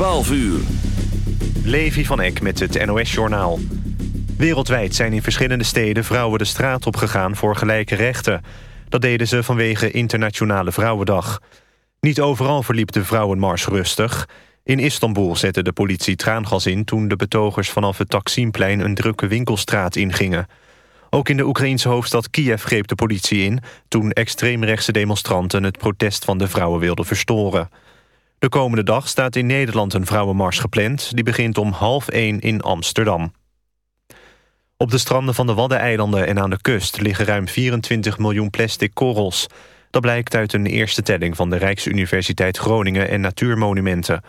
12 uur. Levi van Eck met het NOS-journaal. Wereldwijd zijn in verschillende steden vrouwen de straat op gegaan voor gelijke rechten. Dat deden ze vanwege Internationale Vrouwendag. Niet overal verliep de vrouwenmars rustig. In Istanbul zette de politie traangas in... toen de betogers vanaf het Taksimplein een drukke winkelstraat ingingen. Ook in de Oekraïense hoofdstad Kiev greep de politie in... toen extreemrechtse demonstranten het protest van de vrouwen wilden verstoren. De komende dag staat in Nederland een vrouwenmars gepland. Die begint om half één in Amsterdam. Op de stranden van de Waddeneilanden en aan de kust... liggen ruim 24 miljoen plastic korrels. Dat blijkt uit een eerste telling van de Rijksuniversiteit Groningen en Natuurmonumenten.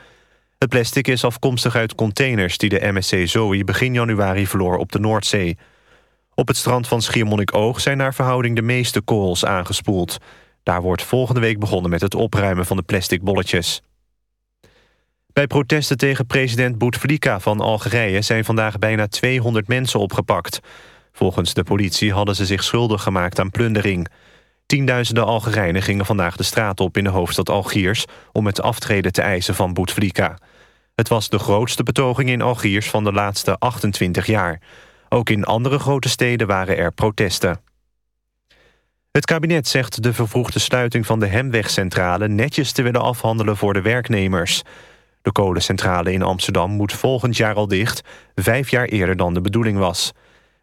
Het plastic is afkomstig uit containers die de MSC Zoe begin januari verloor op de Noordzee. Op het strand van Schiermonnikoog zijn naar verhouding de meeste korrels aangespoeld. Daar wordt volgende week begonnen met het opruimen van de plastic bolletjes. Bij protesten tegen president Bouteflika van Algerije... zijn vandaag bijna 200 mensen opgepakt. Volgens de politie hadden ze zich schuldig gemaakt aan plundering. Tienduizenden Algerijnen gingen vandaag de straat op in de hoofdstad Algiers... om het aftreden te eisen van Bouteflika. Het was de grootste betoging in Algiers van de laatste 28 jaar. Ook in andere grote steden waren er protesten. Het kabinet zegt de vervroegde sluiting van de Hemwegcentrale... netjes te willen afhandelen voor de werknemers... De kolencentrale in Amsterdam moet volgend jaar al dicht... vijf jaar eerder dan de bedoeling was.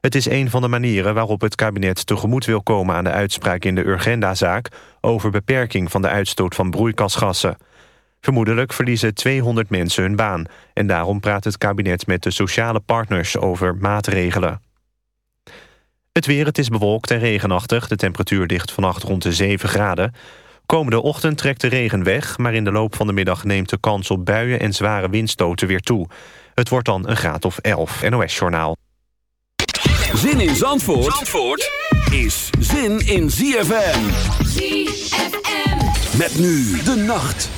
Het is een van de manieren waarop het kabinet tegemoet wil komen... aan de uitspraak in de Urgenda-zaak... over beperking van de uitstoot van broeikasgassen. Vermoedelijk verliezen 200 mensen hun baan... en daarom praat het kabinet met de sociale partners over maatregelen. Het weer, het is bewolkt en regenachtig. De temperatuur ligt vannacht rond de 7 graden. Komende ochtend trekt de regen weg, maar in de loop van de middag neemt de kans op buien en zware windstoten weer toe. Het wordt dan een graad of 11. NOS Journaal. Zin in Zandvoort, Zandvoort is zin in ZFM. ZFM. Met nu de nacht.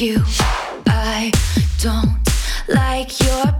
you. I don't like your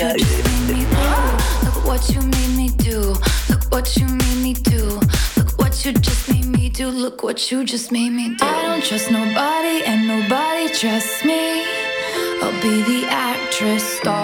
Look what you made me do. Look what you made me do. Look what you just made me do. Look what you just made me do. I don't trust nobody and nobody trusts me. I'll be the actress starring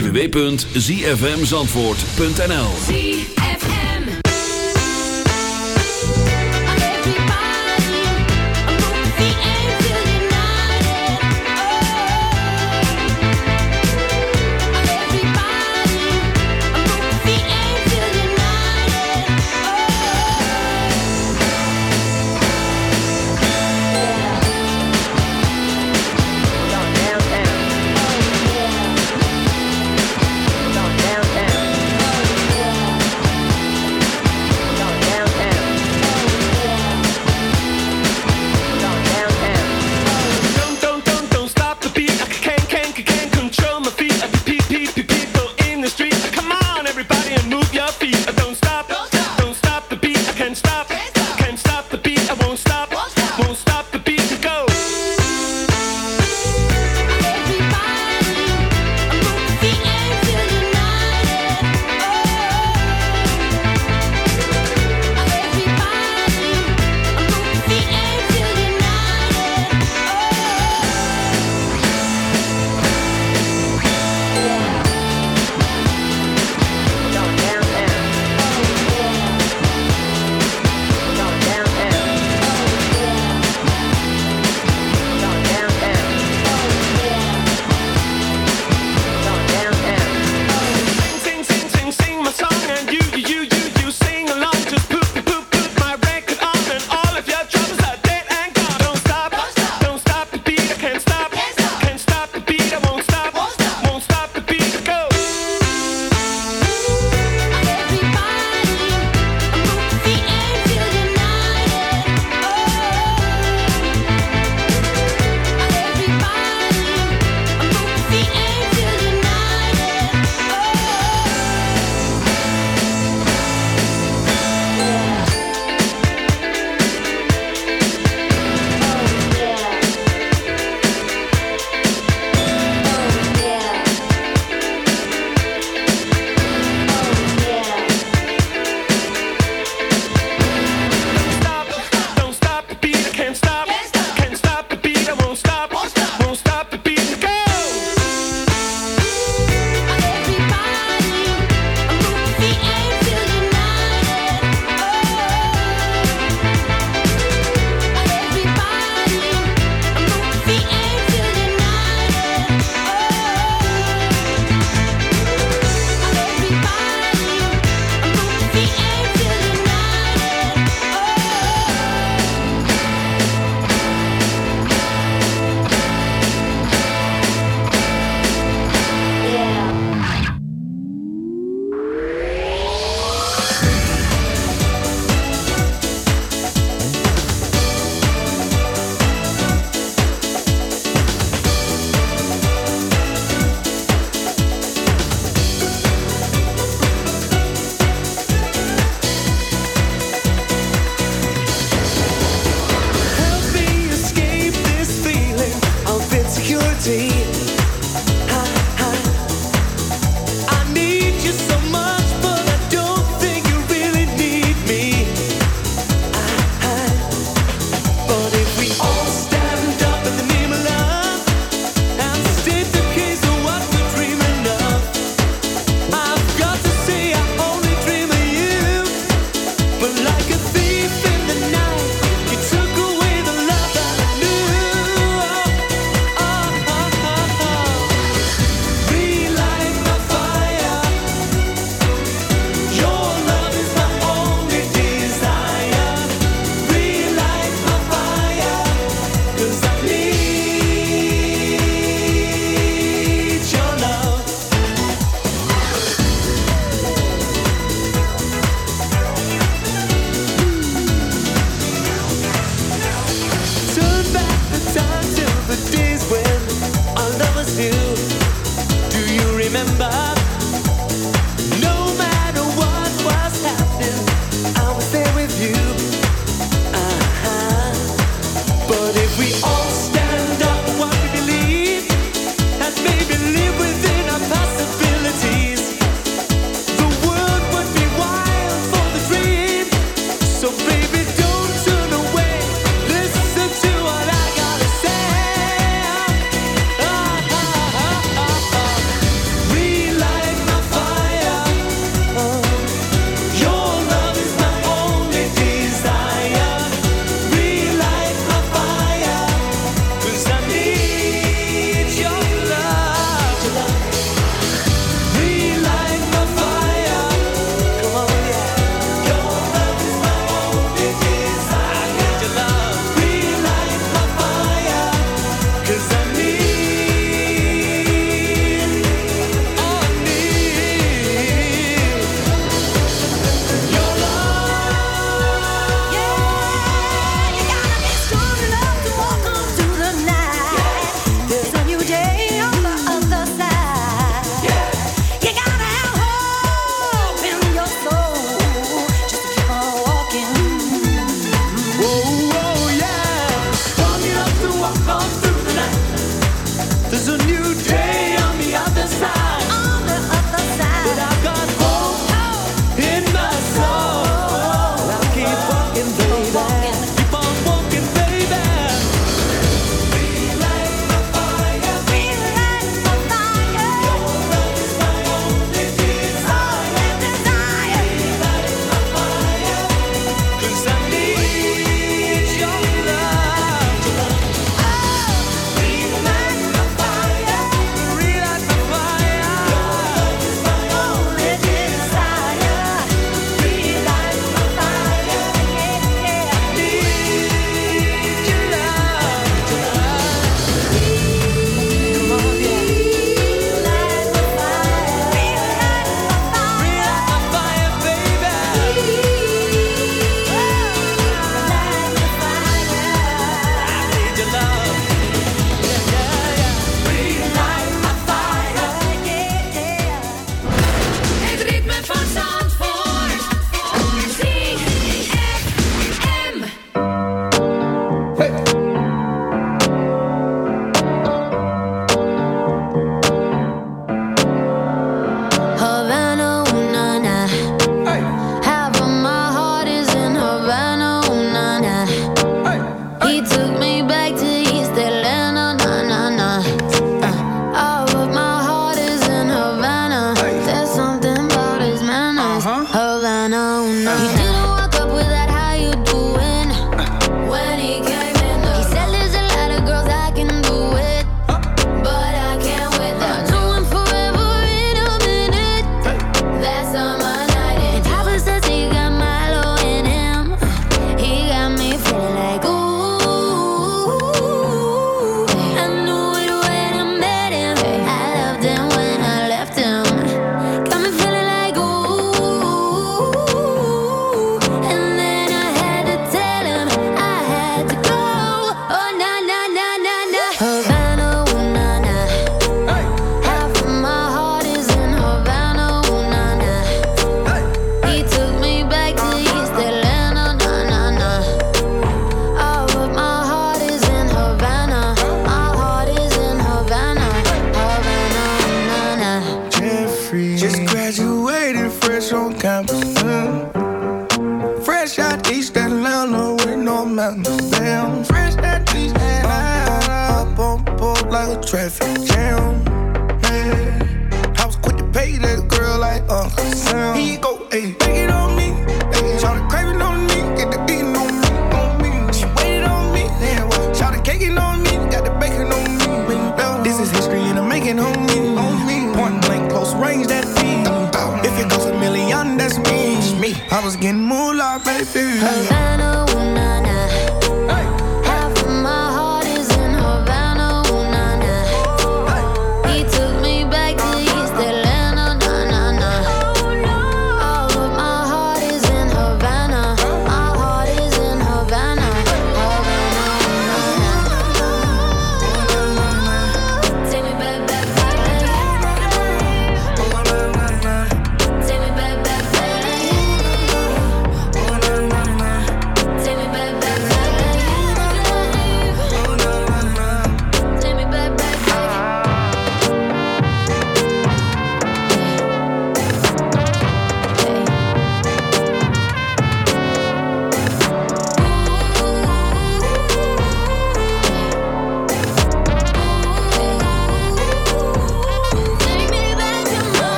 www.zfmzandvoort.nl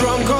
drunk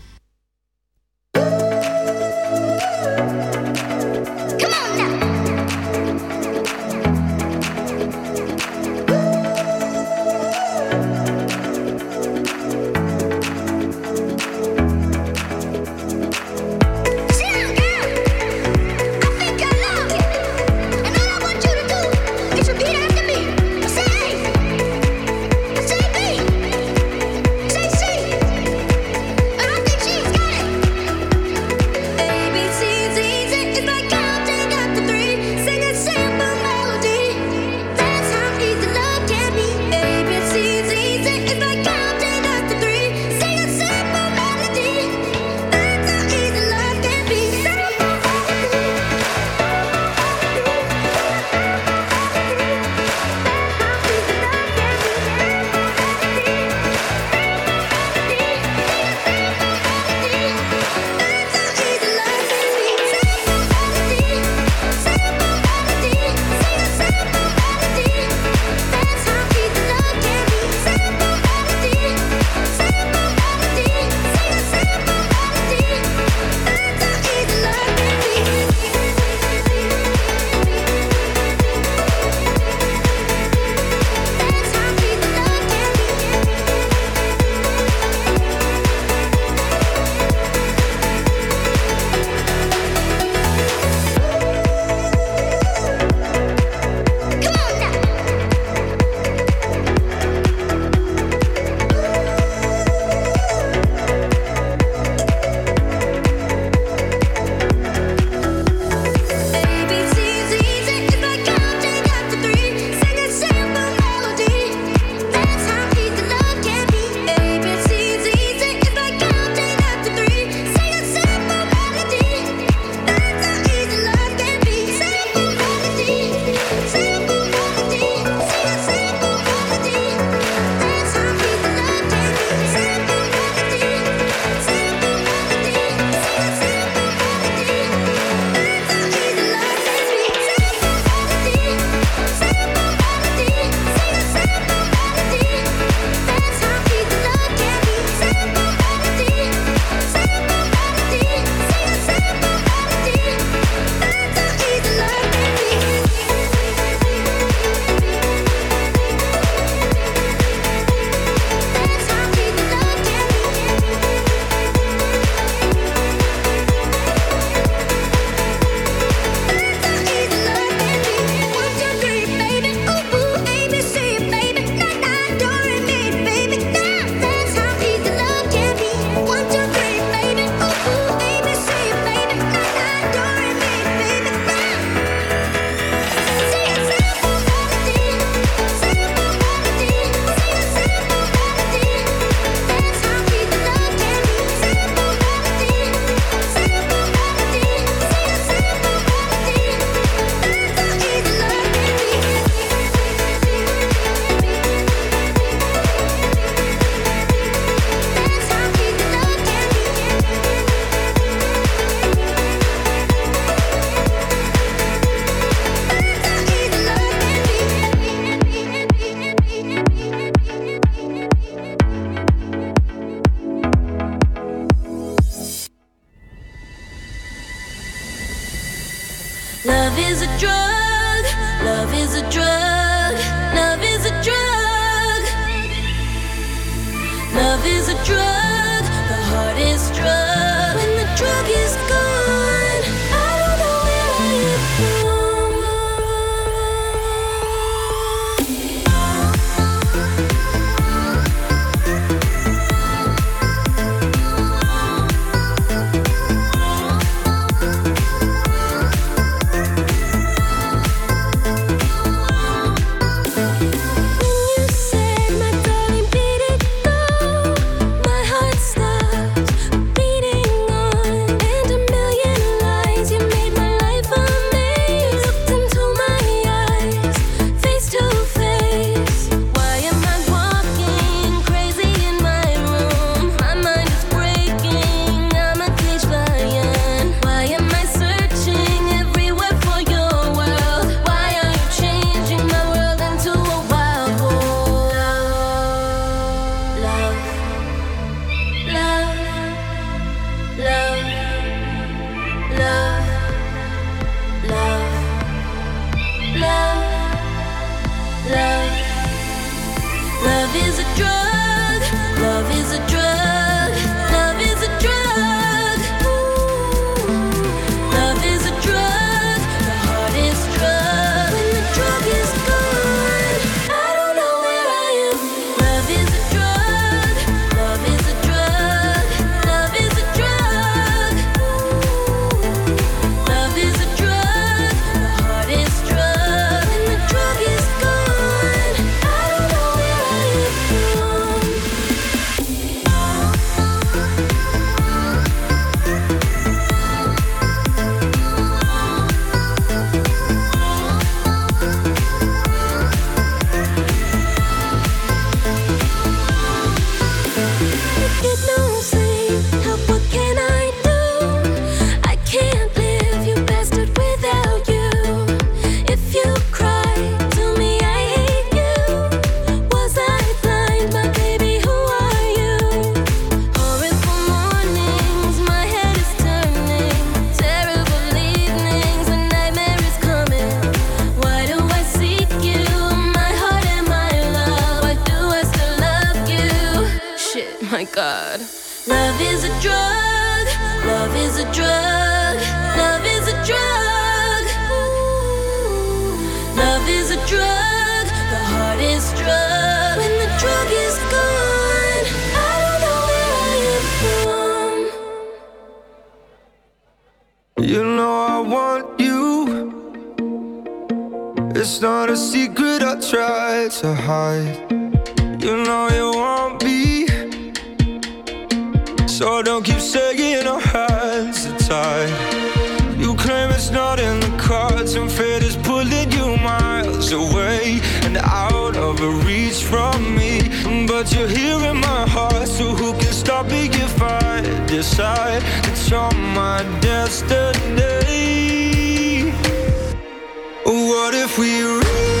What if we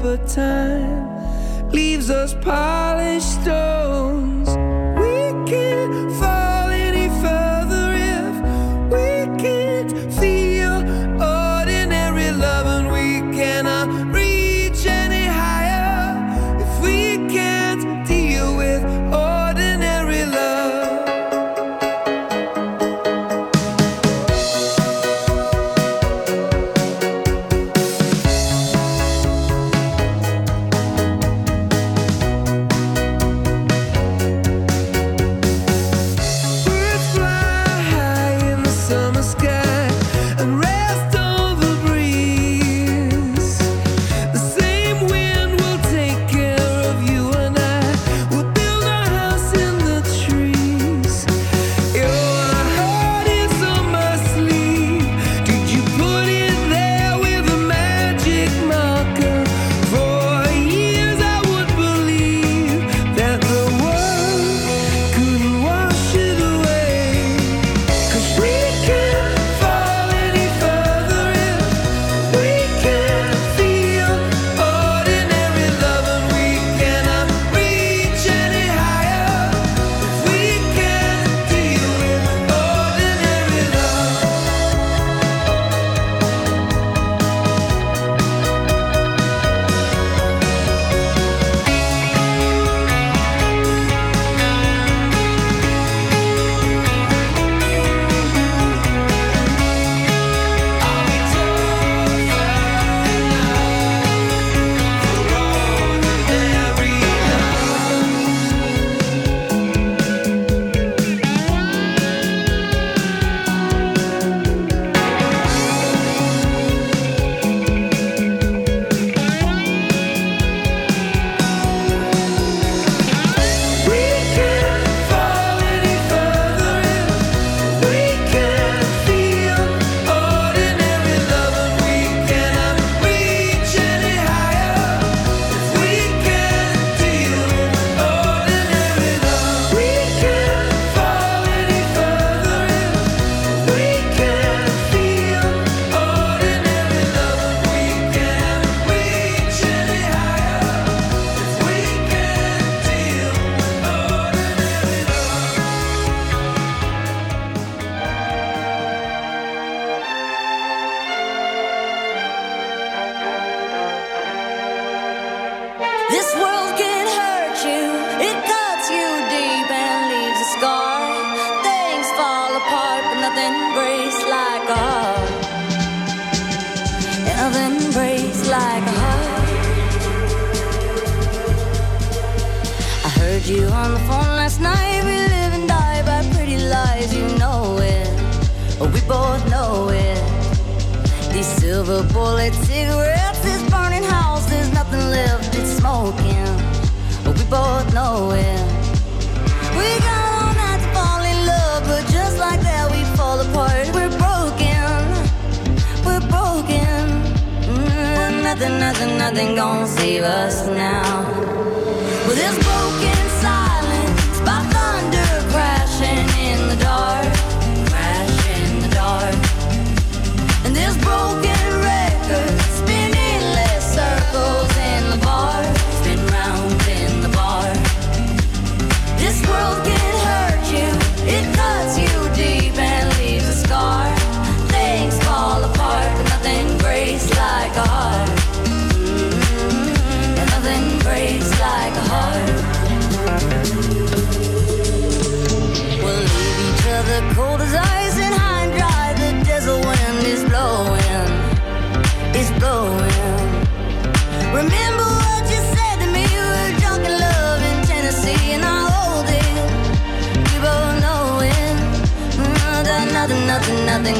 but time leaves us polished stone.